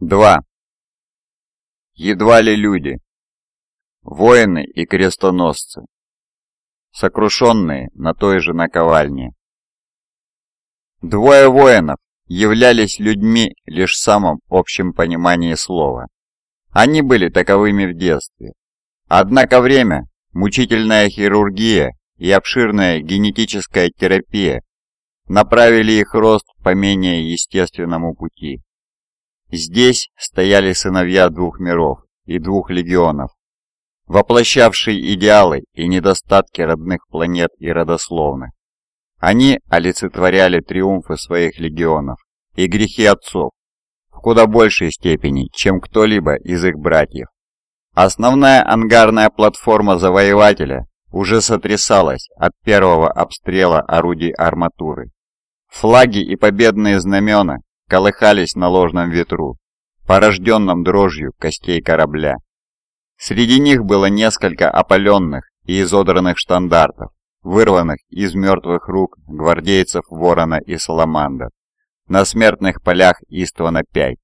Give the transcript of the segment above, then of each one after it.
2. Едва ли люди. Воины и крестоносцы. Сокрушенные на той же наковальне. Двое воинов являлись людьми лишь в самом общем понимании слова. Они были таковыми в детстве. Однако время, мучительная хирургия и обширная генетическая терапия направили их рост по менее естественному пути. Здесь стояли сыновья двух миров и двух легионов, воплощавшие идеалы и недостатки родных планет и родословных. Они олицетворяли триумфы своих легионов и грехи отцов в куда большей степени, чем кто-либо из их братьев. Основная ангарная платформа завоевателя уже сотрясалась от первого обстрела орудий арматуры. Флаги и победные знамена колыхались на ложном ветру, порожденном дрожью костей корабля. Среди них было несколько опаленных и изодранных штандартов, вырванных из мертвых рук гвардейцев Ворона и Саламандр на смертных полях Иствана-5,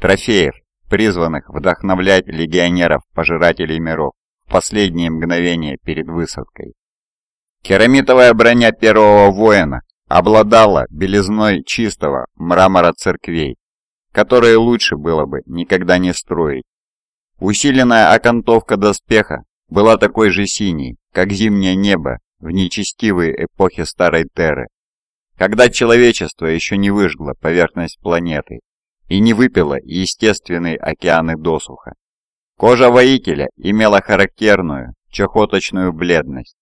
трофеев, призванных вдохновлять легионеров-пожирателей миров в последние мгновения перед высадкой. Керамитовая броня первого воина обладала белизной чистого мрамора церквей, которые лучше было бы никогда не строить. Усиленная окантовка доспеха была такой же синей, как зимнее небо в нечестивые эпохи Старой Терры, когда человечество еще не выжгло поверхность планеты и не выпило естественные океаны досуха. Кожа воителя имела характерную чахоточную бледность,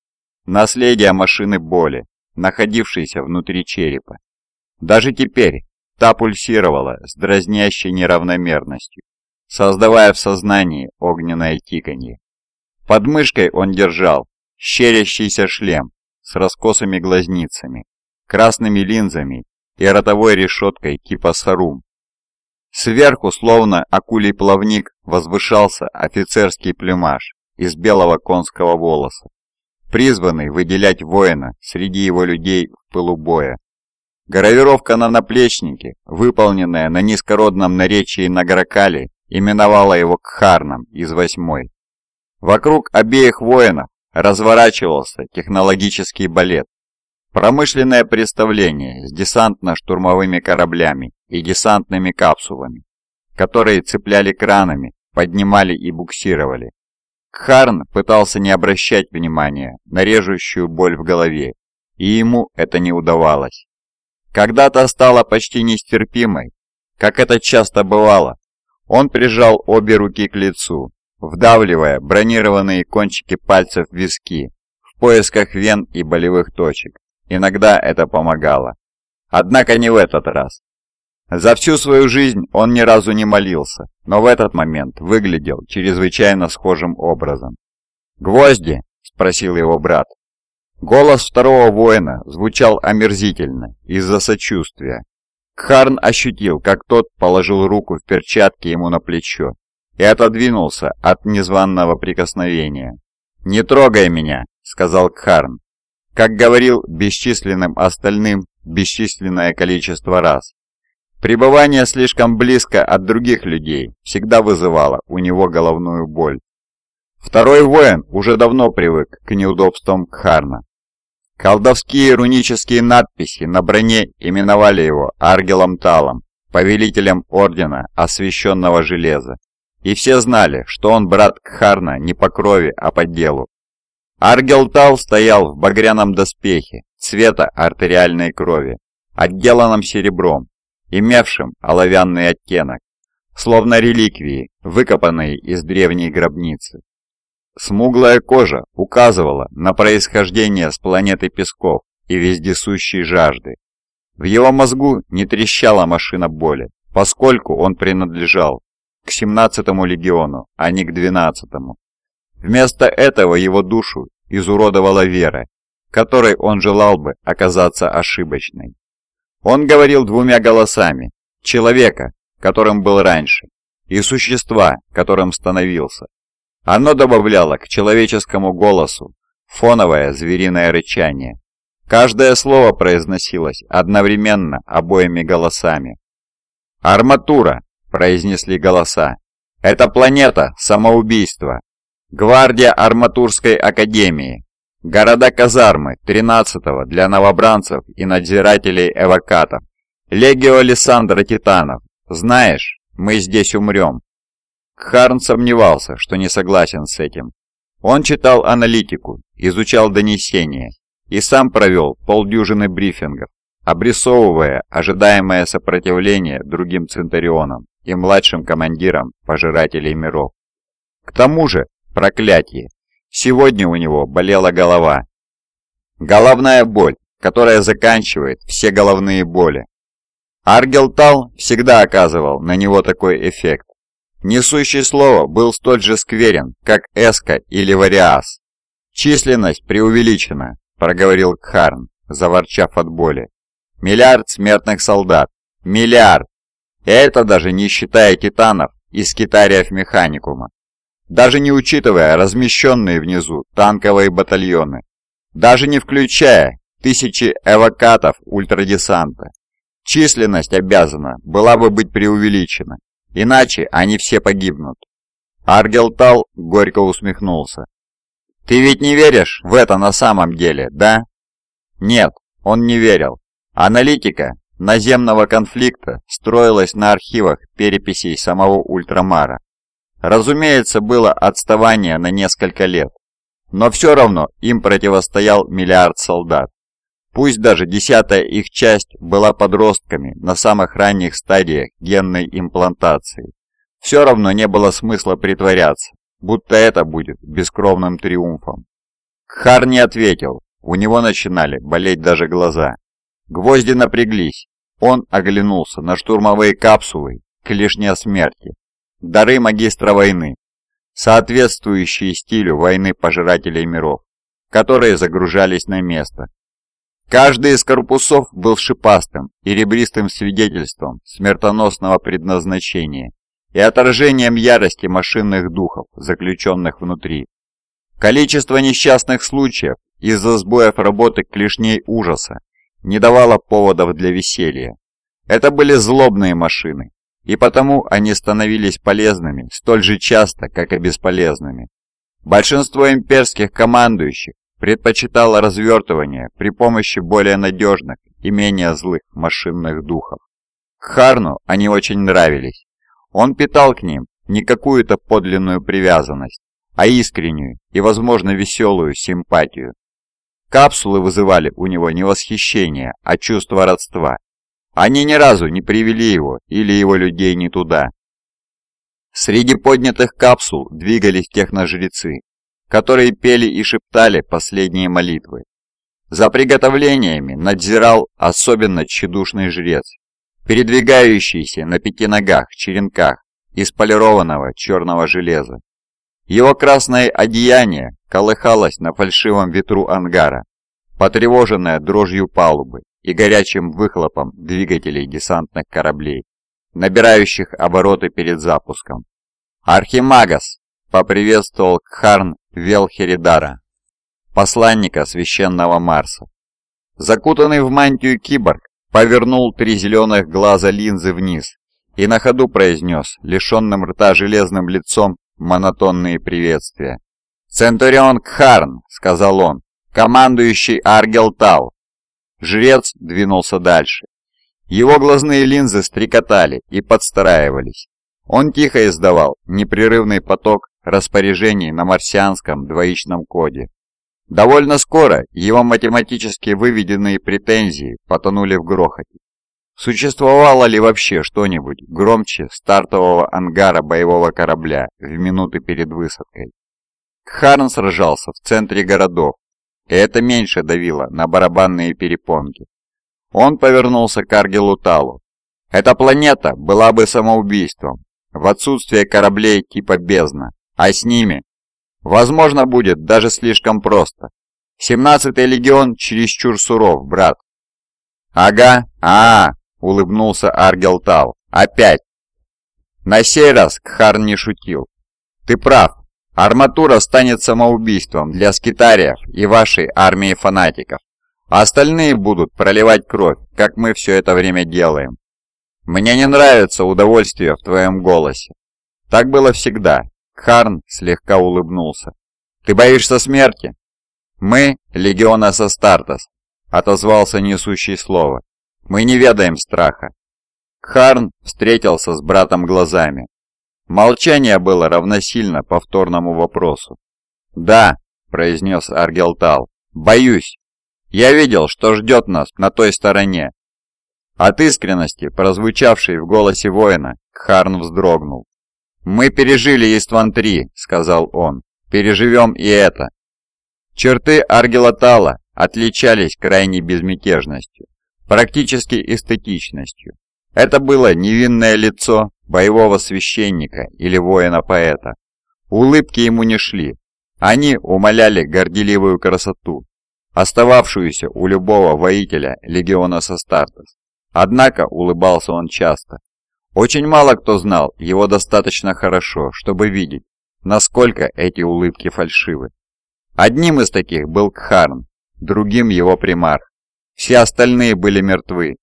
наследие машины боли, находившейся внутри черепа. Даже теперь та пульсировала с дразнящей неравномерностью, создавая в сознании огненное тиканье. Под мышкой он держал щерящийся шлем с раскосыми глазницами, красными линзами и ротовой решеткой типа сарум. Сверху, словно акулий плавник, возвышался офицерский плюмаж из белого конского волоса, призванный выделять воина среди его людей в пылу боя. Гравировка на наплечнике, выполненная на низкородном наречии Награкали, именовала его Кхарном из восьмой. Вокруг обеих воинов разворачивался технологический балет. Промышленное представление с десантно-штурмовыми кораблями и десантными капсулами, которые цепляли кранами, поднимали и буксировали. Кхарн пытался не обращать внимания на режущую боль в голове, и ему это не удавалось. Когда-то стало почти нестерпимой, как это часто бывало, он прижал обе руки к лицу, вдавливая бронированные кончики пальцев в виски в поисках вен и болевых точек. Иногда это помогало. Однако не в этот раз. За всю свою жизнь он ни разу не молился, но в этот момент выглядел чрезвычайно схожим образом. «Гвозди?» – спросил его брат. Голос второго воина звучал омерзительно из-за сочувствия. Кхарн ощутил, как тот положил руку в перчатки ему на плечо и отодвинулся от незваного прикосновения. «Не трогай меня», — сказал Кхарн, как говорил бесчисленным остальным бесчисленное количество раз. Пребывание слишком близко от других людей всегда вызывало у него головную боль. Второй воин уже давно привык к неудобствам Кхарна. Колдовские рунические надписи на броне именовали его Аргелом Талом, повелителем Ордена Освященного Железа. И все знали, что он брат Кхарна не по крови, а по делу. Аргел Тал стоял в багряном доспехе цвета артериальной крови, отделанном серебром, имевшим оловянный оттенок, словно реликвии, выкопанные из древней гробницы. Смуглая кожа указывала на происхождение с планеты песков и вездесущей жажды. В его мозгу не трещала машина боли, поскольку он принадлежал к 17-му легиону, а не к 12-му. Вместо этого его душу изуродовала вера, которой он желал бы оказаться ошибочной. Он говорил двумя голосами – человека, которым был раньше, и существа, которым становился. Оно добавляло к человеческому голосу фоновое звериное рычание. Каждое слово произносилось одновременно обоими голосами. «Арматура!» – произнесли голоса. «Это планета самоубийства. Гвардия Арматурской Академии. Города-казармы 13-го для новобранцев и надзирателей эвакатов. Легио Лиссандра Титанов. Знаешь, мы здесь умрем». Харн сомневался, что не согласен с этим. Он читал аналитику, изучал донесения и сам провел полдюжины брифингов, обрисовывая ожидаемое сопротивление другим Центурионам и младшим командирам Пожирателей Миров. К тому же, проклятие, сегодня у него болела голова. Головная боль, которая заканчивает все головные боли. Аргелтал всегда оказывал на него такой эффект. Несущий слово был столь же скверен, как Эска или Вариас. «Численность преувеличена», — проговорил Кхарн, заворчав от боли. «Миллиард смертных солдат! Миллиард! Это даже не считая титанов из китариев механикума. Даже не учитывая размещенные внизу танковые батальоны. Даже не включая тысячи эвакатов ультрадесанта. Численность обязана была бы быть преувеличена. Иначе они все погибнут. Аргелтал горько усмехнулся. «Ты ведь не веришь в это на самом деле, да?» Нет, он не верил. Аналитика наземного конфликта строилась на архивах переписей самого Ультрамара. Разумеется, было отставание на несколько лет, но все равно им противостоял миллиард солдат. Пусть даже десятая их часть была подростками на самых ранних стадиях генной имплантации. Все равно не было смысла притворяться, будто это будет бескровным триумфом. Кхар не ответил, у него начинали болеть даже глаза. Гвозди напряглись. Он оглянулся на штурмовые капсулы, клешня смерти, дары магистра войны, соответствующие стилю войны пожирателей миров, которые загружались на место, Каждый из корпусов был шипастым и ребристым свидетельством смертоносного предназначения и отражением ярости машинных духов, заключенных внутри. Количество несчастных случаев из-за сбоев работы клешней ужаса не давало поводов для веселья. Это были злобные машины, и потому они становились полезными столь же часто, как и бесполезными. Большинство имперских командующих предпочитала развертывание при помощи более надежных и менее злых машинных духов. К Харну они очень нравились. Он питал к ним не какую-то подлинную привязанность, а искреннюю и, возможно, веселую симпатию. Капсулы вызывали у него не восхищение, а чувство родства. Они ни разу не привели его или его людей не туда. Среди поднятых капсул двигались техножрецы, которые пели и шептали последние молитвы. За приготовлениями надзирал особенно тщедушный жрец, передвигающийся на пяти ногах черенках из полированного черного железа. Его красное одеяние колыхалось на фальшивом ветру ангара, потревоженное дрожью палубы и горячим выхлопом двигателей десантных кораблей, набирающих обороты перед запуском. «Архимагас!» — поприветствовал Кхарн Велхеридара, посланника священного Марса. Закутанный в мантию киборг повернул три зеленых глаза линзы вниз и на ходу произнес, лишенным рта железным лицом, монотонные приветствия. «Центурион Кхарн», — сказал он, — «командующий Аргелтал». Жрец двинулся дальше. Его глазные линзы стрекотали и подстраивались. Он тихо издавал непрерывный поток распоряжений на марсианском двоичном коде. Довольно скоро его математически выведенные претензии потонули в грохоте. Существовало ли вообще что-нибудь громче стартового ангара боевого корабля в минуты перед высадкой? Харн сражался в центре городов, это меньше давило на барабанные перепонки. Он повернулся к Аргелу Талу. Эта планета была бы самоубийством в отсутствие кораблей типа «Бездна», а с ними? Возможно, будет даже слишком просто. 17-й легион чересчур суров, брат. Ага, а, -а, -а улыбнулся Аргелтал. Опять. На сей раз Кхарн не шутил. Ты прав. Арматура станет самоубийством для скитариев и вашей армии фанатиков. А остальные будут проливать кровь, как мы все это время делаем. «Мне не нравится удовольствие в твоем голосе». Так было всегда. Харн слегка улыбнулся. «Ты боишься смерти?» «Мы — легиона Састартес», — отозвался несущий слово. «Мы не ведаем страха». Харн встретился с братом глазами. Молчание было равносильно повторному вопросу. «Да», — произнес Аргелтал, — «боюсь. Я видел, что ждет нас на той стороне». От искренности, прозвучавшей в голосе воина, Харн вздрогнул. «Мы пережили Истван-3», — сказал он. «Переживем и это». Черты Аргелатала отличались крайней безмятежностью, практически эстетичностью. Это было невинное лицо боевого священника или воина-поэта. Улыбки ему не шли. Они умоляли горделивую красоту, остававшуюся у любого воителя легиона Састартес. Однако улыбался он часто. Очень мало кто знал его достаточно хорошо, чтобы видеть, насколько эти улыбки фальшивы. Одним из таких был Кхарн, другим его примарх. Все остальные были мертвы.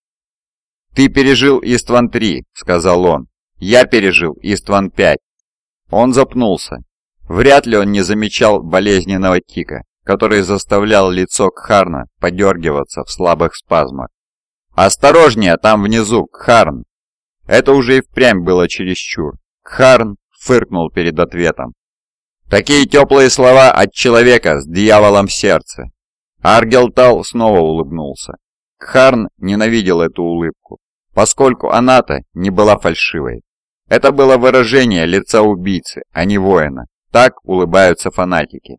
«Ты пережил Истван-3», — сказал он. «Я пережил Истван-5». Он запнулся. Вряд ли он не замечал болезненного тика, который заставлял лицо Кхарна подергиваться в слабых спазмах. «Осторожнее, там внизу, Кхарн!» Это уже и впрямь было чересчур. Кхарн фыркнул перед ответом. Такие теплые слова от человека с дьяволом в сердце. Аргелтал снова улыбнулся. Кхарн ненавидел эту улыбку, поскольку она-то не была фальшивой. Это было выражение лица убийцы, а не воина. Так улыбаются фанатики.